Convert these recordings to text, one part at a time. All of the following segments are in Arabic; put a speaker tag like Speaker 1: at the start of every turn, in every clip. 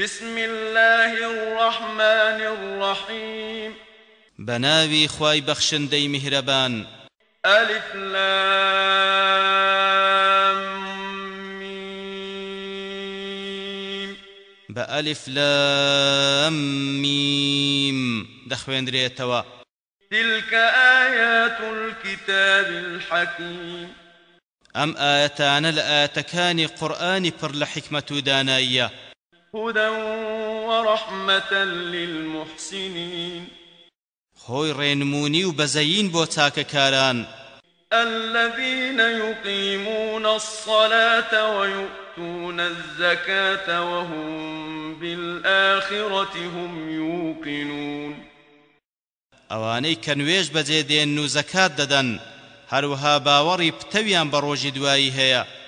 Speaker 1: بسم الله الرحمن الرحيم.
Speaker 2: بناوي خواي بخشندي مهربان
Speaker 1: ألف لام ميم
Speaker 2: بألف لام ميم دخوين ريتوا
Speaker 1: تلك آيات الكتاب الحكيم.
Speaker 2: أم آيتان لآياتكان قرآن پر لحكمة دانايا
Speaker 1: هدى ورحمة للمحسنين.
Speaker 2: خۆی ڕێنمونی و بەزەین بۆ
Speaker 1: الذين يقيمون الصلاة ويؤتون الزكاة وهم بالآخرة هم يوقنون.
Speaker 2: ئەوانەی کە نوێژ بەجێ دێن و زەکات دەدەن هەروەها باوەڕی پتەویان بە ڕۆژی دوایی هەیە.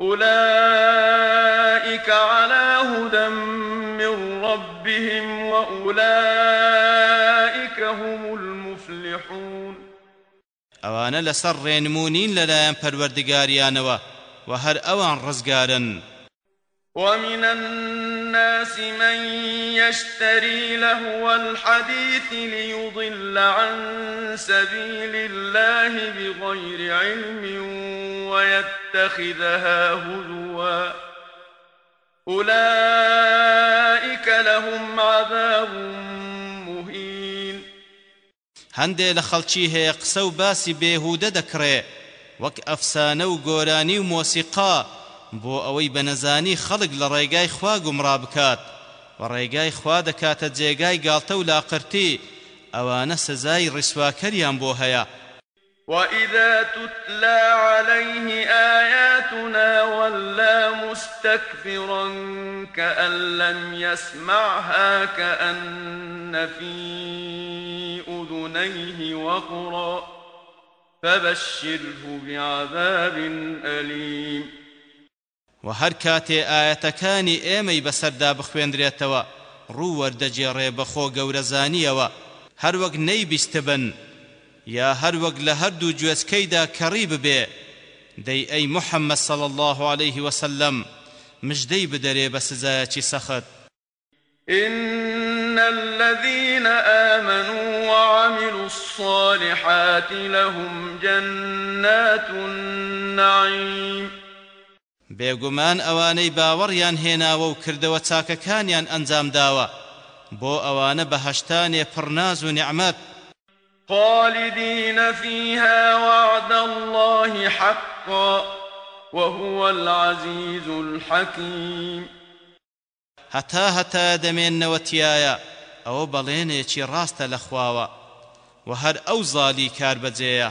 Speaker 1: أولئك على هدى من ربهم وأولئك هم المفلحون.
Speaker 2: ئەوانە لەسەر ڕێنمونین لەلایەن پەروەردگاریانەوە و هەر ئەوان
Speaker 1: ومن الناس من يشتري لهو الحديث ليضل عن سبيل الله بغير علم ويتخذها هزوا. أولئك لهم عذاب مهين.
Speaker 2: هەندێ لە خەڵکی هەیە قسە و باسی بێهودە دەکڕێ وەک ئەفسانە و مۆسیقا ئەوەی بە نەزانی خەڵک لە ڕێگای خوا گومڕا بکات و ڕێگای خوا دەکاتە جێگای گاڵتە و لاقرتی ئەوانە سزای ڕیسواکەریان بۆ هەیە.
Speaker 1: وإذا تتلى عليه آياتنا ولى مستكبرا كأن لم يسمعها كأن في أذنيه وقرا فبشره بعذاب أليم
Speaker 2: وهر كاتي آياتكاني ئێمەی بەسەردا بخوێندرێتەوە ڕوو وەردەجێڕێ بەخۆ گەورەزانیەوە. هەر وەک نەیبیستبن یا هەر وەک لە هەردوو گوێچکەیدا کەڕی ببێ. دەی ئەی محەممەد صڵ الله عليه وسلم مژدەی بدەرێ بە سزایەکی سەخت.
Speaker 1: إن الذين آمنوا وعملوا الصالحات لهم جنات النعيم
Speaker 2: بێگومان ئەوانەی باوەڕیان هێناوە و کردەوە چاکەکانیان ئەنجام داوە. بۆ ئەوانە بەهشتانێ پڕناز و نعمەت
Speaker 1: خالدين فيها وعد الله حقا وهو العزيز الحكيم
Speaker 2: هەتا هەتا دەمێننەوە تایە ئەوە بەڵێنێکی ڕاستە لە خواوە. و هەر ئەو زالی کار بەجێیە.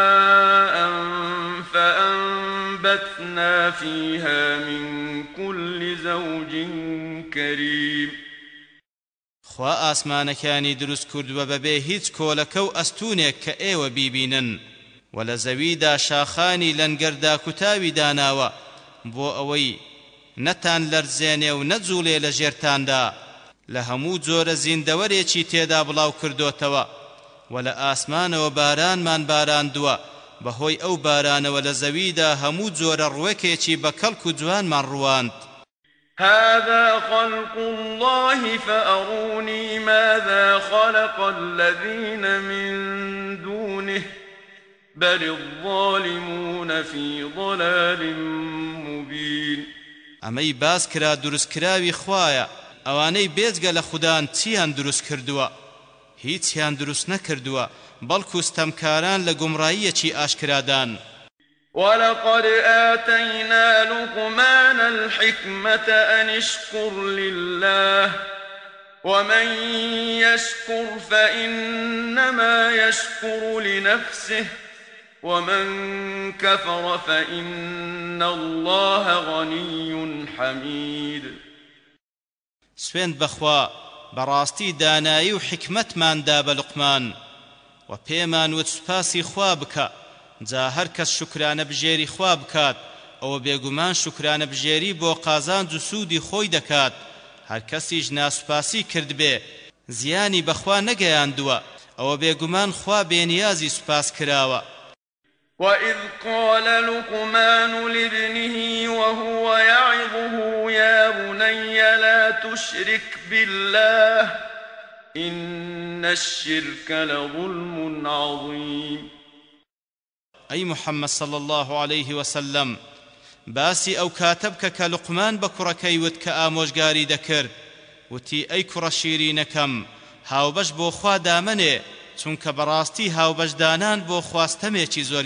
Speaker 1: فأنبتنا فيها من كل زوج كريم.
Speaker 2: خوا ئاسمانەکانی دروست کردووە بەبێ هیچ کۆلەکە و ئەستونێک کە ئێوە بیبینن. و لە زەویدا شاخانی لەنگەر داکوتاوی داناوە بۆ ئەوەی نەتان لەرزێنێ و نەجوڵێ لە ژێرتاندا. لە هەموو جۆرە زیندەوەرێکی تێدا بڵاو کردوتەوە و لە ئاسمانەوە بارانمان باراندووە. بەهۆی ئەو بارانەوە لە زەویدا هەموو جۆرە ڕوەکێکی بە کەڵک و جوانمان ڕواند.
Speaker 1: هذا خلق الله فأروني ماذا خلق الذين من دونه بل الظالمون في ضلال مبين.
Speaker 2: ئەمەی باس کرا دروستکراوی خوایە ئەوانەی بێجگە لە خوددان چیان دروست کردووە؟ هیچیان دروست نەکردووە بەڵکو ستەمکاران لە گومڕاییەکی ئاشکرادان.
Speaker 1: ولقد آتينا لقمان الحكمة أن اشكر لله ومن يشكر فإنما يشكر لنفسه ومن كفر فإن الله غني حميد.
Speaker 2: سوێن بەخوا بەڕاستی دانایی و حکمتماندا بە لقمان و پێمان وت سوپاسی خوا بکە. جا هەر کەس شکرانە بژێری خوا بکات ئەوە بێگومان شکرانە بژێری بۆ قازانج و سوودی خۆی دەکات. هەر کەسیش ناسوپاسی کرد بێ. زیانی بەخوا نەگەیاندووە ئەوە بێگومان خوا بێنیازی سوپاس کراوە.
Speaker 1: وإذ قال لقمان لابنه وهو يعظه يا بني لا تشرك بالله إن الشرك لظلم عظيم.
Speaker 2: أي محمد صلى الله عليه وسلم باسی ئەو کاتە بکە کە لقمان بە کوڕەکەی وت کە ئامۆژگاری دەکرد وتی ئەی کوڕە شیرینەکەم هاوبەش بۆ خوا دامنێ چونکە بەڕاستی هاوبەشدانان بۆ خواستەمێکی زۆر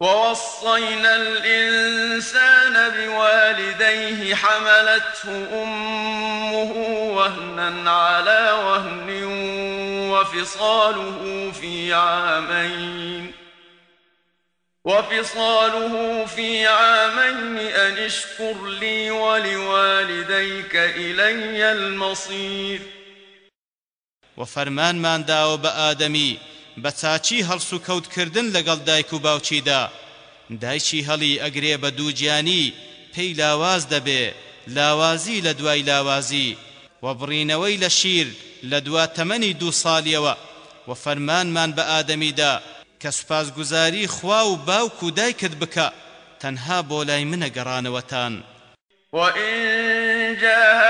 Speaker 1: ووصينا الإنسان بوالديه حملته أمه وهنا على وهن وفصاله في عامين وفصاله في عامين أن اشكر لي ولوالديك إلي المصير.
Speaker 2: وفرمان من داو بآدمي بە چاچی هەڵسو کەوتکردن لەگەڵ دایک و باوچیدا. دایکی هەڵی ئەگرێ بە دووجیانی پێی لاواز دەبێ لاوازی لە دوای لاوازی. و بڕینەوەی لە شیر لە دوا تەمەنی دوو ساڵیەوە. و فەرمانمان بە ئادەمیدا کە سوپاسگوزاری خوا و باوک و دایکت بکە. تەنها بۆ لای منە گەڕانەوەتان.
Speaker 1: وإن جاهداك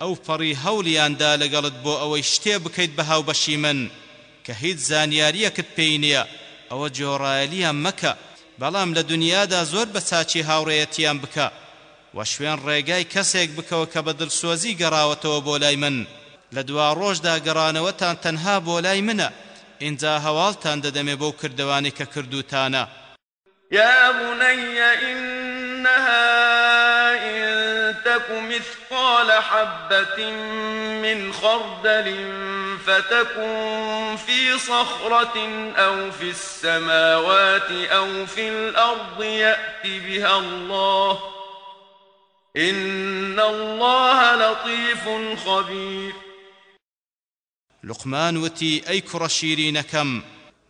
Speaker 2: ئەو پەڕی هەولیاندا لەگەڵت بۆ ئەوەی شتێ بکەیت بە هاوبەشی من کە هیچ زانیاریەکت پێی نییە. ئەوە جۆڕایەلیان مەکە بەڵام لە دنیادا زۆر بە چاچی هاوڕێیەتیان بکە. و شوێن ڕێگای کەسێک بکەوە کە بە دڵسۆزی گەڕاوەتەوە بۆ لای من. لە دوا ڕۆژدا گەڕانەوەتان تەنها بۆ لای منە. ئینجا هەواڵتان دەدەمێ بۆ کردوانی کە کردوتانە.
Speaker 1: بني إنها إن تك مثقال حبة من خردل فتكن في صخرة أو في السماوات أو في الأرض يأت بها الله إن الله لطيف خبير.
Speaker 2: لقمان وتی ئەی کوڕە شیرینەکەم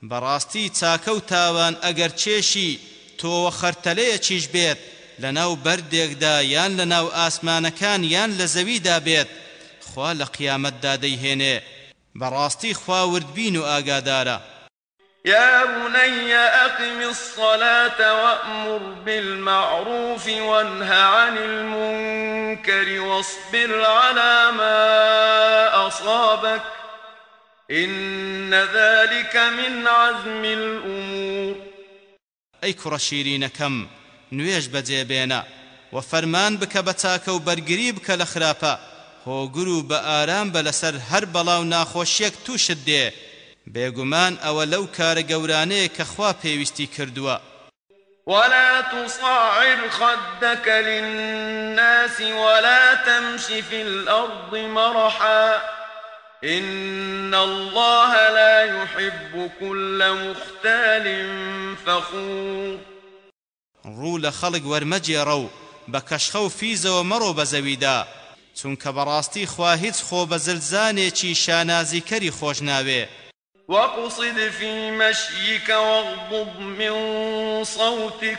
Speaker 2: بەڕاستی چاکە و تاوان ئەگەر چێشی تۆوە خەرتەلەیەکیش بێت لە ناو بەردێکدا یان لە ناو ئاسمانەکان یان لە زەویدا بێت خوا لە قیامەتدا دەیهێنێ بەڕاستی خوا وردبین و ئاگادارە
Speaker 1: يا بني أقم الصلاة وأمر بالمعروف وانه عن المنكر واصبر على ما أصابك. إن ذلك من عزم الأمور.
Speaker 2: أي كرشيرين كم؟ نوێژ بەجێبێنە و فەرمان بکە بە چاکە و بەرگری بکە لە خراپە. هۆگر و بە ئارام بە لەسەر هەر بەڵاو ناخۆشیەک تووشت دێ. بێگومان ئەوە لەو کارە گەورانەیە کە خوا پێویستی کردووە.
Speaker 1: ولا تصعر خدك للناس ولا تمش في الأرض مرحا إن الله لا يحب كل مختال فخور
Speaker 2: ڕوو لە خەڵک وەرمەجێڕە و بە کەشخە و فیزەوە مەڕۆ بە زەویدا. چونکە بەڕاستی خوا هیچ خۆ بە زلزانێکی شانازیکەری خۆش ناوێ.
Speaker 1: واقصد في مشيك واغضض من صوتك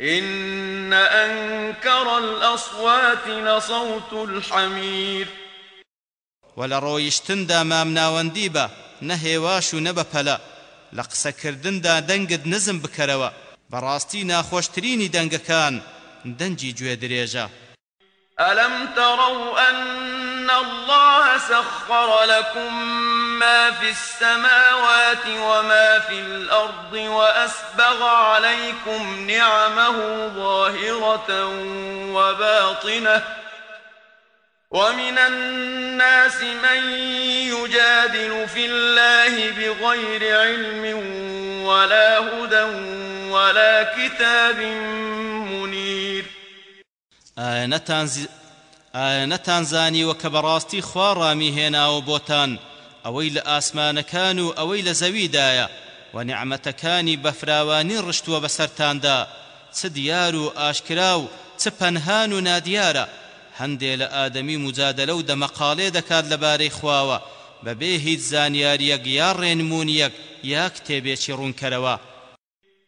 Speaker 1: إن أنكر الأصوات لصوت الحمير
Speaker 2: ولرويشتن دا مام نەهێواش و نەبە پەلە لە قسەکردندا دەنگت نزم بکەرەوە. بەڕاستی ناخۆشترینی دەنگەکان دەنجی گوێ درێژە.
Speaker 1: ألم تروا أن الله سخر لكم ما في السماوات وما في الأرض وأسبغ عليكم نعمه ظاهرة وباطنة ومن الناس من يجادل في الله بغير علم ولا هدى ولا كتاب منير.
Speaker 2: ئایا نەتانزانیوە کە بەڕاستی خوا ڕامیهێناوە بۆتان. ئەوەی لە ئاسمانەکان و ئەوەی لە زەویدایە. و نیعمەتەکانی بەفراوانی ڕشتووە بەسەرتاندا. چ دیار و ئاشکرا و چ پەنهان و نادیارە. هەندێ لە ئادەمی مجادلە و دەمەقالێ دەکات لەبارەی خواوە. بەبێ هیچ زانیاریەک یا ڕێنمونیەک یا کتێبێکی ڕوونکەرەوە.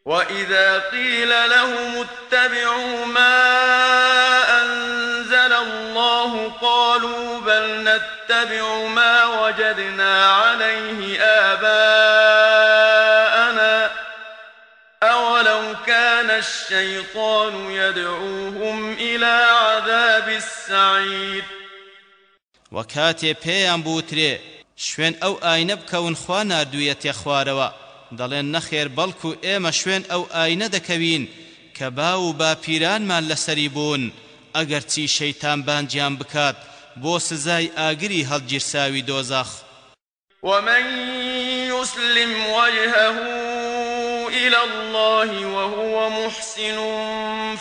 Speaker 1: وإذا قيل لهم اتبعوا ما أنزل الله قالوا بل نتبع ما وجدنا عليه آباءنا أولو كان الشيطان يدعوهم إلى عذاب السعير
Speaker 2: وە کاتێ پێیان بوترێ شوێن ئەو ئاینە بکەون خوا نردوویەتێ خوارەوە دەڵێن نەخێر بەڵکو ئێمە شوێن ئەو ئاینە دەکەوین کە با و باپیرانمان لەسەری بوون. ئەگەر چی شەیتان بانگیان بکات بۆ سزای ئاگری هەڵگیرساوی دۆزەخ
Speaker 1: ومن يسلم وجهه إلى الله وهو محسن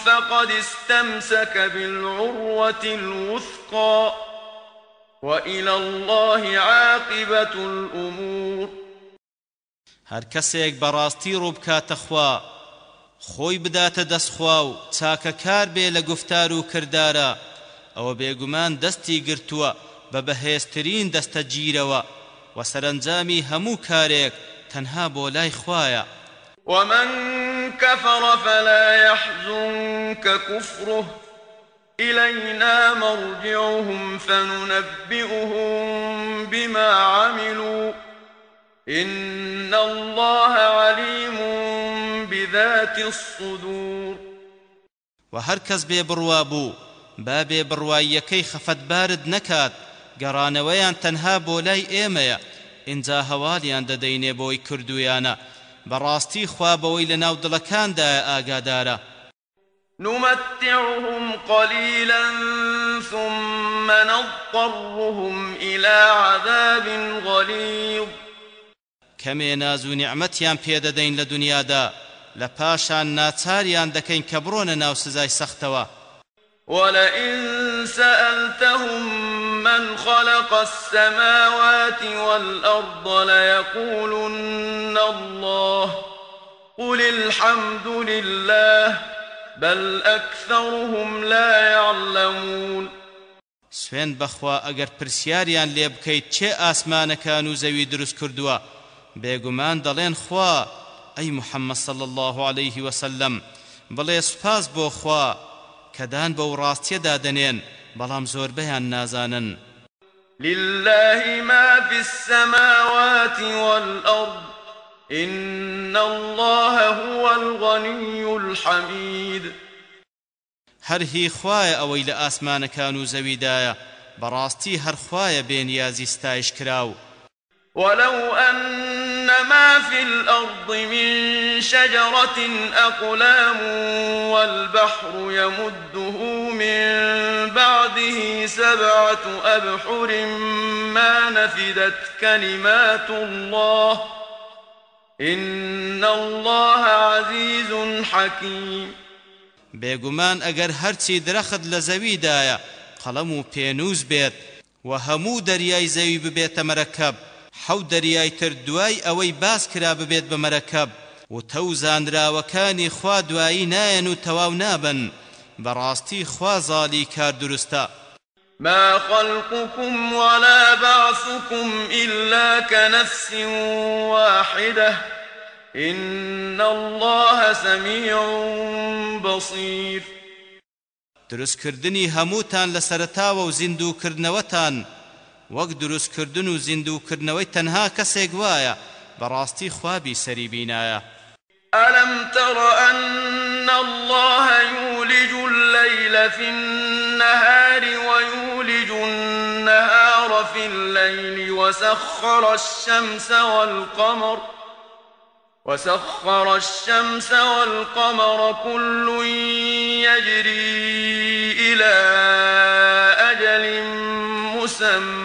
Speaker 1: فقد استمسك بالعروة الوثقى وإلى الله عاقبة الأمور
Speaker 2: هەر کەسێک بەڕاستی ڕووبکاتە خوا خۆی بداتە دەستخوا و چاکە کار بێ لە گفتار و کردارە. ئەوە بێگومان دەستی گرتووە بە بەهێزترین دەستە گیرەوە و سەرنجامی هەموو کارێک تەنها بۆ لای خوایە.
Speaker 1: ومن كفر فلا يحزنك كفره إلينا مرجعهم فننبئهم بما عملوا إن الله عليم بذات الصدور.
Speaker 2: وهر کەس بێ بڕوا بوو با بێ بڕواییەکەی خەفەتبارد نەکات گەڕانەوەیان تەنها بۆ لای ئێمەیە. ئینجا هەواڵیان دەدەینێ بۆی کردویانە. بەڕاستی خوا بەوەی لە ناو دڵەکاندایە ئاگادارە.
Speaker 1: نمتعهم قليلا ثم نضطرهم إلى عذاب غليظ.
Speaker 2: کەمێ ناز و نیعمەتیان پێدەدەین لە دنیادا لە پاشان ناچاریان دەکەین کە بڕۆنە ناو سزای سەختەوە.
Speaker 1: ولئن سألتهم من خلق السماوات والأرض ليقولن الله قل الحمد لله بل أكثرهم لا يعلمون.
Speaker 2: سوێن بەخوا ئەگەر پرسیاریان لێ بکەیت چێ ئاسمانەکان و زەوی دروست کردووە؟ بێگومان دەڵێن خوا ئەی محەممەد صل الله عليه وسلم بڵێ سوپاس بۆ خوا کەدان بەو ڕاستیەدا دەنێن بەڵام زۆربەیان نازانن.
Speaker 1: لله ما في السماوات والأرض إن الله هو الغني الحميد.
Speaker 2: هەر هی خوایە ئەوەی لە ئاسمانەکان و زەویدایە بەڕاستی هەر خوایە بێنیازی ستایش کراو.
Speaker 1: ولو أن ما في الأرض من شجرة أقلام والبحر يمده من بعده سبعة أبحر ما نفدت كلمات الله إن الله عزيز حكيم.
Speaker 2: بێگومان ئەگەر هەرچی درەخت لە زەویدایە قەڵەم و پێنووس بێت و هەموو دەریای زەوی ببێتە حەو دەریای تر دوای ئەوەی باس کرا ببێت بە مەرەکەب و تەوزانراوەکانی خوا دوایی نایەن و تەواو نابن بەڕاستی خوا زاڵی کار دروستە.
Speaker 1: ما خلقكم ولا بعثكم إلا كنفس واحدة إن الله سميع بصير.
Speaker 2: دروستکردنی هەمووتان لە سەرتاوە و وەک دروستکردن و زیندووکردنەوەی تەنها کەسێک وایە بەڕاستی خوابی سەری بینایە
Speaker 1: ألم تر أن الله يولج الليل في النهار ويولج النهار في الليل وسخر الشمس والقمر وسخر الشمس والقمر كل يجري إلى أجل مسمى.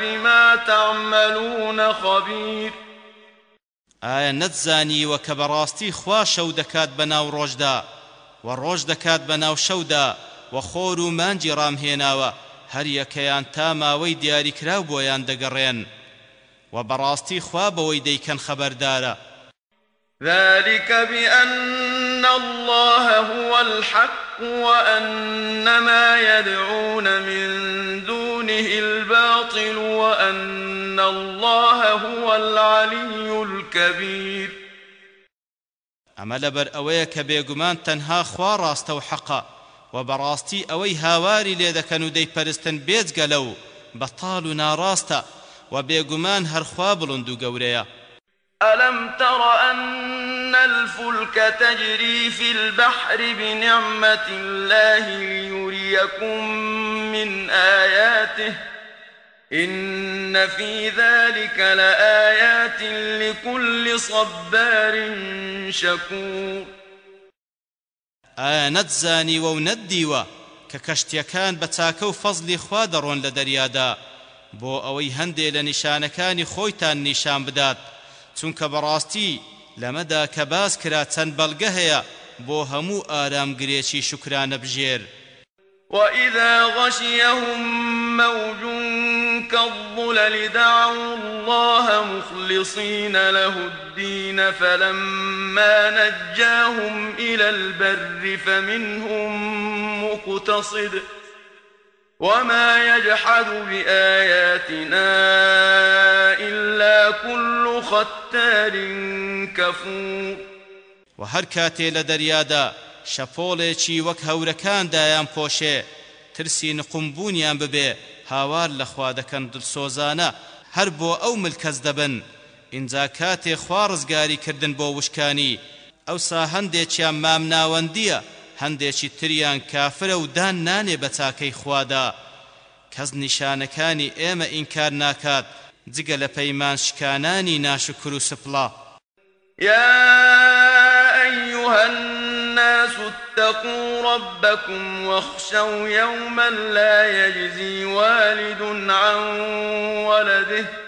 Speaker 1: بما تعملون خبير.
Speaker 2: ئایا نەتزانیوە کە بەڕاستی خوا شەو دەکات بەناو ڕۆژدا و ڕۆژ دەکات بەناو شەودا و خۆر و مانجی ڕامهێناوە؟ هەر یەکەیان تا ماوەی دیاریکراو بۆیان دەگەڕێن و بەڕاستی خوا بەوەی دەیکەن خەبەردارە.
Speaker 1: ذلك بأن الله هو الحق وأن ما يدعون من دونه الباطل وأن الله هو العلي الكبير.
Speaker 2: ئەمە لەبەر ئەوەیە کە بێگومان تەنها خوا ڕاستە و حەقە و بەڕاستی ئەوەی هاواری لێ دەکەن و دەیپەرستن بێجگە لەو بەتاڵ و ناڕاستە و بێگومان هەرخوا بڵند و گەورەیە
Speaker 1: الفلك تجري في البحر بنعمة الله ليريكم من آياته إن في ذلك لآيات لكل صبار شكور.
Speaker 2: ئایا نەتزانیوە و نەتدیوە کە کەشتیەکان بە چاکە و فەزلی خوا دەڕۆن لە دەریادا؟ بۆ ئەوەی هەندێ لە نیشانەکانی خۆیتان نیشان بدات چونکە بەڕاستی لەمەدا کە باس کرا چەند بەڵگە هەیە بۆ هەموو ئارامگرێکی شکرانە
Speaker 1: وإذا غشيهم موج كالظلل دعوا الله مخلصين له الدين فلما نجاهم إلى البر فمنهم مقتصد وما يجحد بآياتنا إلا كل ختار كفور
Speaker 2: وهر كاتي لدريادا وەک هەورەکان دایان پۆشێ ترسی نقمبوونیان ببێ هاوار لەخوا دەکەن دڵسۆزانە هەر بۆ ئەو ملکەس دەبن. ئینجا کاتێ خوا ڕزگاری کردن بۆ وشکانی ئەوسا هەندێکیان مام ناوەندیە هەندێکی تریان کافرە و دان نانێ بە خوادا. کەس نیشانەکانی ئێمە ئینکار ناکات جگە لە پەیمان شکانانی ناشکر و سپڵا.
Speaker 1: يا أيها الناس اتقوا ربكم واخشوا يوما لا يجزي والد عن ولده.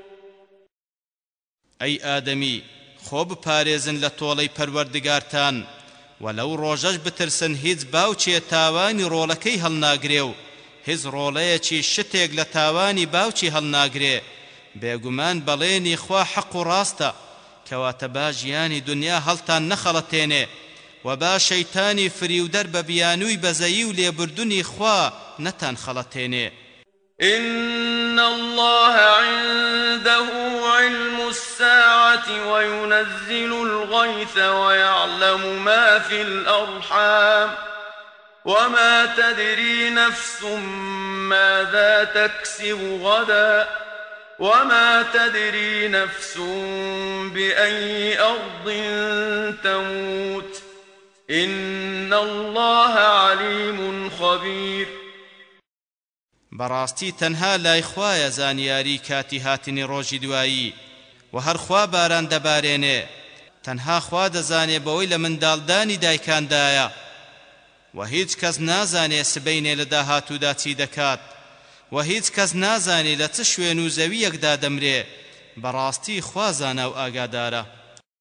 Speaker 2: ئەی ئادەمی خۆ بپارێزن لە تۆڵەی پەروەردگارتان و لەو ڕۆژەش بترسن هیچ باوکێ تاوانی ڕۆڵەکەی هەڵناگرێ و هیچ ڕۆڵەیەکی شتێک لە تاوانی باوکی هەڵناگرێ. بێگومان بەڵێنی خوا حەق و ڕاستە کەواتە با ژیانی دنیا هەڵتان نەخەڵەتێنێ. و با شەیتانی فریودەر بە بیانووی بەزەیی و لێبردنی خوا نەتان خەڵەتێنێ.
Speaker 1: إن الله عنده علم الساعة وينزل الغيث ويعلم ما في الأرحام وما تدري نفس ماذا تكسب غداً وما تدري نفس بأي أرض تموت إن الله عليم خبير
Speaker 2: بەڕاستی تەنها لای خوایە زانیاری کاتی هاتنی دوایی. و هەر خوا باران دەبارێنێ. تەنها خوا دەزانێ بەوەی لە منداڵدانی دایکاندایە. و هیچ کەس نازانێ سبەینێ لە داهاتوودا چی دەکات. و هیچ کەس نازانی لە چ شوێن و زەویەکدا دەمرێ. بەڕاستی خوازانە و ئاگادارە.